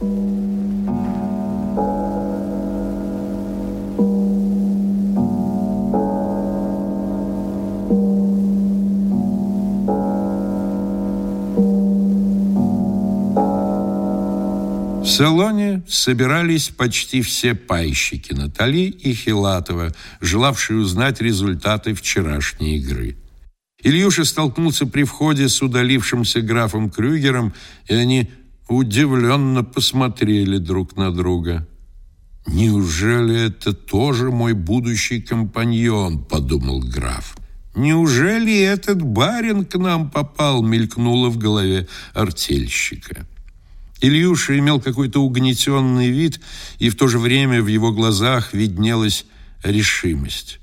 В салоне собирались почти все пайщики Натали и Хилатова, желавшие узнать результаты вчерашней игры. Ильюша столкнулся при входе с удалившимся графом Крюгером, и они удивленно посмотрели друг на друга. «Неужели это тоже мой будущий компаньон?» – подумал граф. «Неужели этот барин к нам попал?» – мелькнуло в голове артельщика. Ильюша имел какой-то угнетенный вид, и в то же время в его глазах виднелась решимость.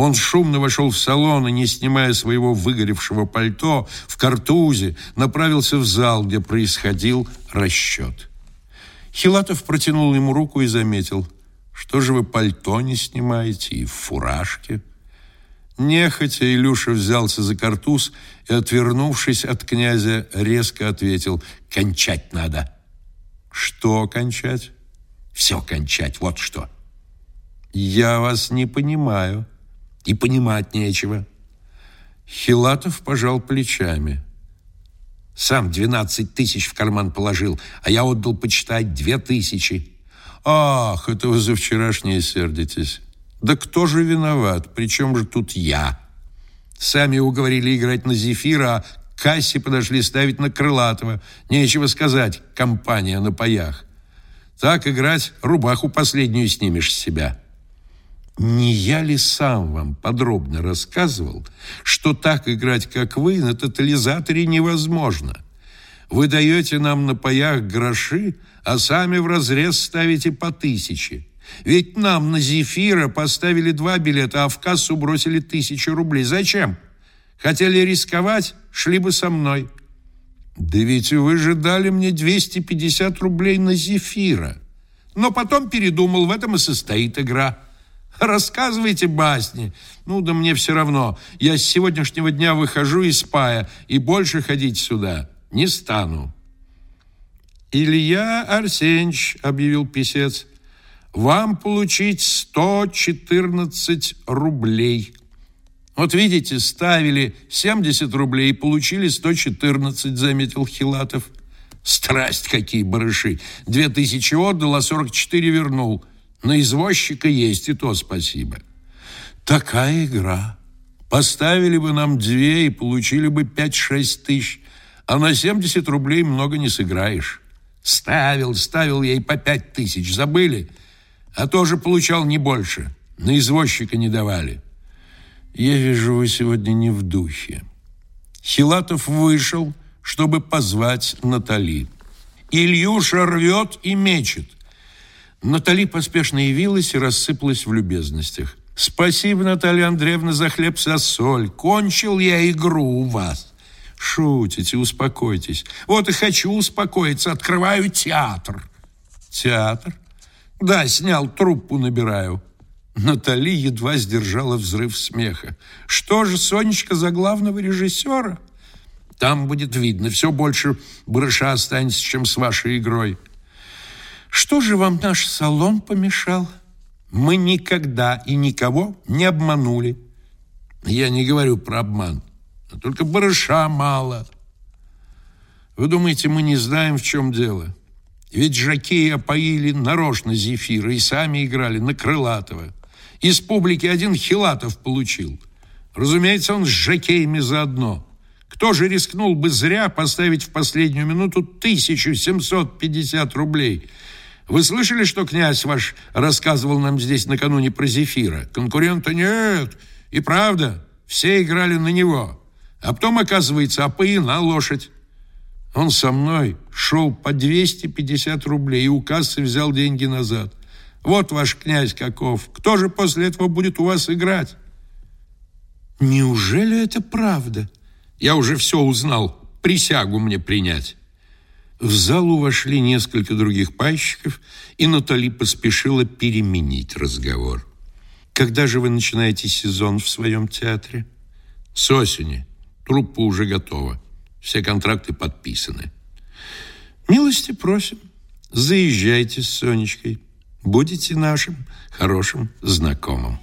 Он шумно вошел в салон и, не снимая своего выгоревшего пальто, в картузе направился в зал, где происходил расчет. Хилатов протянул ему руку и заметил, что же вы пальто не снимаете и в фуражке. Нехотя Илюша взялся за картуз и, отвернувшись от князя, резко ответил «Кончать надо». «Что кончать?» «Все кончать, вот что». «Я вас не понимаю. И понимать нечего». Хилатов пожал плечами. «Сам двенадцать тысяч в карман положил, а я отдал почитать две тысячи». «Ах, это вы за вчерашнее сердитесь». Да кто же виноват? Причем же тут я? Сами уговорили играть на Зефира, а кассе подошли ставить на Крылатого. Нечего сказать, компания на паях. Так играть, рубаху последнюю снимешь с себя. Я ли сам вам подробно рассказывал, что так играть, как вы, на тотализаторе невозможно? Вы даете нам на паях гроши, а сами в разрез ставите по тысяче. Ведь нам на Зефира поставили два билета, а в кассу бросили тысячу рублей. Зачем? Хотели рисковать, шли бы со мной. Да ведь вы же дали мне 250 рублей на Зефира. Но потом передумал, в этом и состоит игра. Рассказывайте басни. Ну, да мне все равно. Я с сегодняшнего дня выхожу из пая и больше ходить сюда не стану. «Илья Арсеньевич», — объявил писец, вам получить 114 рублей. Вот видите, ставили 70 рублей и получили 114, заметил Хилатов. Страсть какие барыши. Две тысячи отдал, а 44 вернул. На извозчика есть, и то спасибо. Такая игра. Поставили бы нам две и получили бы 5-6 тысяч, а на 70 рублей много не сыграешь. Ставил, ставил ей по 5 тысяч, забыли? а тоже получал не больше. На извозчика не давали. Я вижу, вы сегодня не в духе. Хилатов вышел, чтобы позвать Натали. Ильюша рвет и мечет. Натали поспешно явилась и рассыпалась в любезностях. «Спасибо, Наталья Андреевна, за хлеб за соль. Кончил я игру у вас». «Шутите, успокойтесь. Вот и хочу успокоиться. Открываю театр». «Театр? Да, снял, труппу набираю. Натали едва сдержала взрыв смеха. Что же, Сонечка, за главного режиссера? Там будет видно. Все больше барыша останется, чем с вашей игрой. Что же вам наш салон помешал? Мы никогда и никого не обманули. Я не говорю про обман. Только барыша мало. Вы думаете, мы не знаем, в чем дело? Ведь жакеи опоили нарочно Зефира и сами играли на Крылатого. Из публики один Хилатов получил. Разумеется, он с жакеями заодно. Кто же рискнул бы зря поставить в последнюю минуту 1750 рублей? Вы слышали, что князь ваш рассказывал нам здесь накануне про Зефира? Конкурента нет. И правда, все играли на него. А потом, оказывается, опоена лошадь. Он со мной шел по 250 рублей и у кассы взял деньги назад. Вот ваш князь каков. Кто же после этого будет у вас играть? Неужели это правда? Я уже все узнал. Присягу мне принять. В залу вошли несколько других пайщиков, и Натали поспешила переменить разговор. Когда же вы начинаете сезон в своем театре? С осени. Труппа уже готова. Все контракты подписаны. Милости просим. Заезжайте с Сонечкой. Будете нашим хорошим знакомым.